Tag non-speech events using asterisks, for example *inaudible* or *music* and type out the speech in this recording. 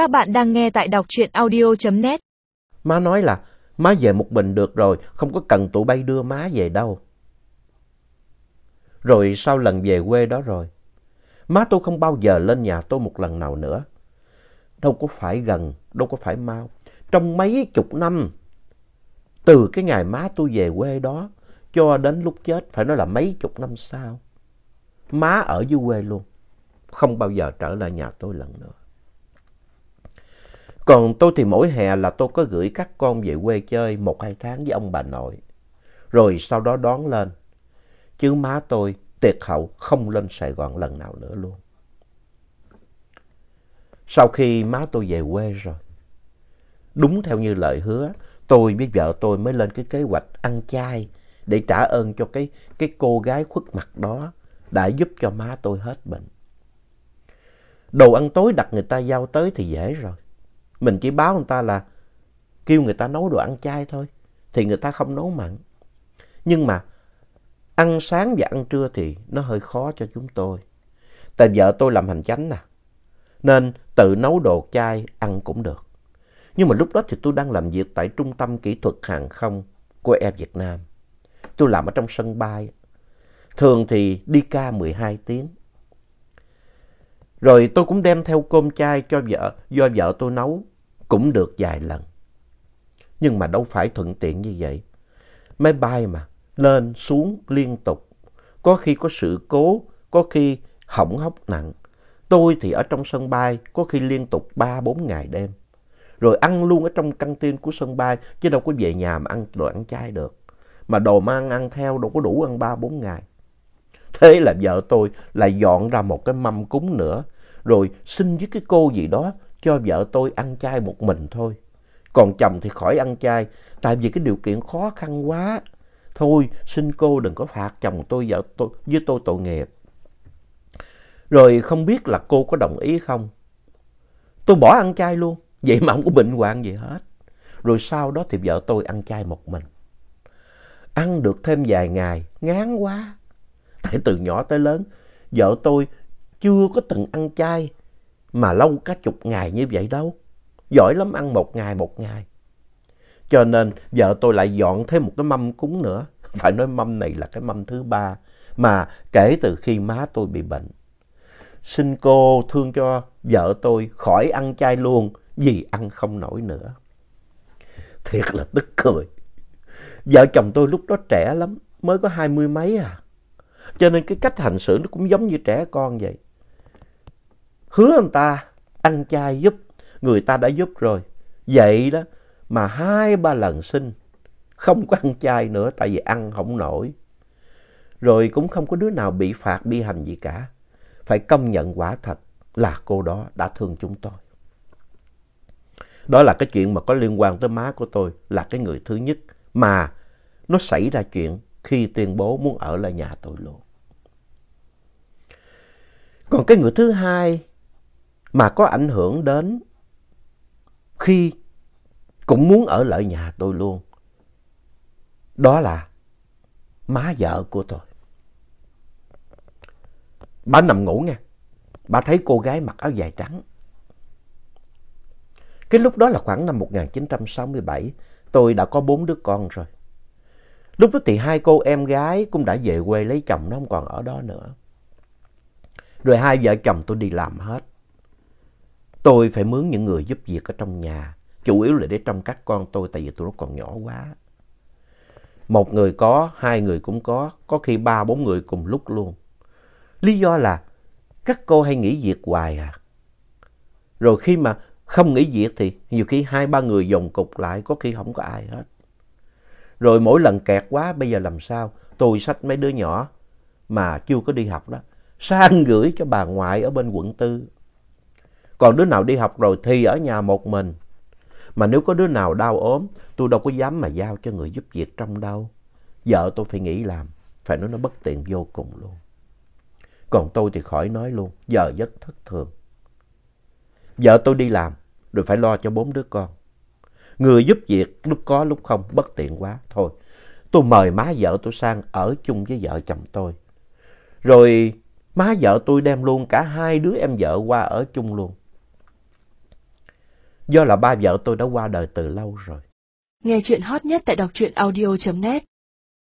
Các bạn đang nghe tại đọc truyện audio.net. Má nói là má về một mình được rồi, không có cần tụi bay đưa má về đâu. Rồi sau lần về quê đó rồi, má tôi không bao giờ lên nhà tôi một lần nào nữa. Đâu có phải gần, đâu có phải mau. Trong mấy chục năm, từ cái ngày má tôi về quê đó cho đến lúc chết, phải nói là mấy chục năm sau, má ở dưới quê luôn, không bao giờ trở lại nhà tôi lần nữa. Còn tôi thì mỗi hè là tôi có gửi các con về quê chơi một hai tháng với ông bà nội. Rồi sau đó đón lên. Chứ má tôi tiệt hậu không lên Sài Gòn lần nào nữa luôn. Sau khi má tôi về quê rồi, đúng theo như lời hứa, tôi với vợ tôi mới lên cái kế hoạch ăn chay để trả ơn cho cái, cái cô gái khuất mặt đó đã giúp cho má tôi hết bệnh. Đồ ăn tối đặt người ta giao tới thì dễ rồi. Mình chỉ báo người ta là kêu người ta nấu đồ ăn chay thôi. Thì người ta không nấu mặn. Nhưng mà ăn sáng và ăn trưa thì nó hơi khó cho chúng tôi. Tại vợ tôi làm hành chánh nè. Nên tự nấu đồ chay ăn cũng được. Nhưng mà lúc đó thì tôi đang làm việc tại Trung tâm Kỹ thuật Hàng không của Air Việt Nam. Tôi làm ở trong sân bay. Thường thì đi ca 12 tiếng. Rồi tôi cũng đem theo cơm chay cho vợ, do vợ tôi nấu, cũng được vài lần. Nhưng mà đâu phải thuận tiện như vậy. Máy bay mà, lên xuống liên tục. Có khi có sự cố, có khi hỏng hóc nặng. Tôi thì ở trong sân bay, có khi liên tục 3-4 ngày đêm. Rồi ăn luôn ở trong căng tin của sân bay, chứ đâu có về nhà mà ăn đồ ăn chay được. Mà đồ mang ăn theo đâu có đủ ăn 3-4 ngày. Thế là vợ tôi lại dọn ra một cái mâm cúng nữa, rồi xin với cái cô gì đó cho vợ tôi ăn chay một mình thôi. Còn chồng thì khỏi ăn chay, tại vì cái điều kiện khó khăn quá. Thôi, xin cô đừng có phạt chồng tôi, vợ tôi với tôi tội nghiệp. Rồi không biết là cô có đồng ý không? Tôi bỏ ăn chay luôn, vậy mà không có bệnh hoạn gì hết. Rồi sau đó thì vợ tôi ăn chay một mình. Ăn được thêm vài ngày, ngán quá. Tại từ nhỏ tới lớn, vợ tôi chưa có từng ăn chay mà lâu cả chục ngày như vậy đâu. Giỏi lắm ăn một ngày một ngày. Cho nên vợ tôi lại dọn thêm một cái mâm cúng nữa. *laughs* Phải nói mâm này là cái mâm thứ ba mà kể từ khi má tôi bị bệnh. Xin cô thương cho vợ tôi khỏi ăn chay luôn vì ăn không nổi nữa. Thiệt là tức cười. Vợ chồng tôi lúc đó trẻ lắm, mới có hai mươi mấy à. Cho nên cái cách hành xử nó cũng giống như trẻ con vậy. Hứa người ta ăn chay giúp, người ta đã giúp rồi. Vậy đó mà hai ba lần xin, không có ăn chay nữa tại vì ăn không nổi. Rồi cũng không có đứa nào bị phạt, bị hành gì cả. Phải công nhận quả thật là cô đó đã thương chúng tôi. Đó là cái chuyện mà có liên quan tới má của tôi là cái người thứ nhất mà nó xảy ra chuyện khi tuyên bố muốn ở lại nhà tôi luôn. Còn cái người thứ hai mà có ảnh hưởng đến khi cũng muốn ở lại nhà tôi luôn. Đó là má vợ của tôi. Bà nằm ngủ nha. Bà thấy cô gái mặc áo dài trắng. Cái lúc đó là khoảng năm 1967, tôi đã có bốn đứa con rồi. Lúc đó thì hai cô em gái cũng đã về quê lấy chồng, nó không còn ở đó nữa. Rồi hai vợ chồng tôi đi làm hết. Tôi phải mướn những người giúp việc ở trong nhà. Chủ yếu là để trông các con tôi tại vì tụi nó còn nhỏ quá. Một người có, hai người cũng có, có khi ba bốn người cùng lúc luôn. Lý do là các cô hay nghỉ việc hoài à. Rồi khi mà không nghỉ việc thì nhiều khi hai ba người dồn cục lại có khi không có ai hết. Rồi mỗi lần kẹt quá bây giờ làm sao? Tôi xách mấy đứa nhỏ mà chưa có đi học đó. Sang gửi cho bà ngoại ở bên quận tư. Còn đứa nào đi học rồi thì ở nhà một mình. Mà nếu có đứa nào đau ốm, tôi đâu có dám mà giao cho người giúp việc trong đâu. Vợ tôi phải nghĩ làm, phải nói nó bất tiện vô cùng luôn. Còn tôi thì khỏi nói luôn, giờ rất thất thường. Vợ tôi đi làm, rồi phải lo cho bốn đứa con. Người giúp việc lúc có lúc không, bất tiện quá. Thôi, tôi mời má vợ tôi sang ở chung với vợ chồng tôi. Rồi má vợ tôi đem luôn cả hai đứa em vợ qua ở chung luôn. Do là ba vợ tôi đã qua đời từ lâu rồi. Nghe chuyện hot nhất tại đọc truyện audio.net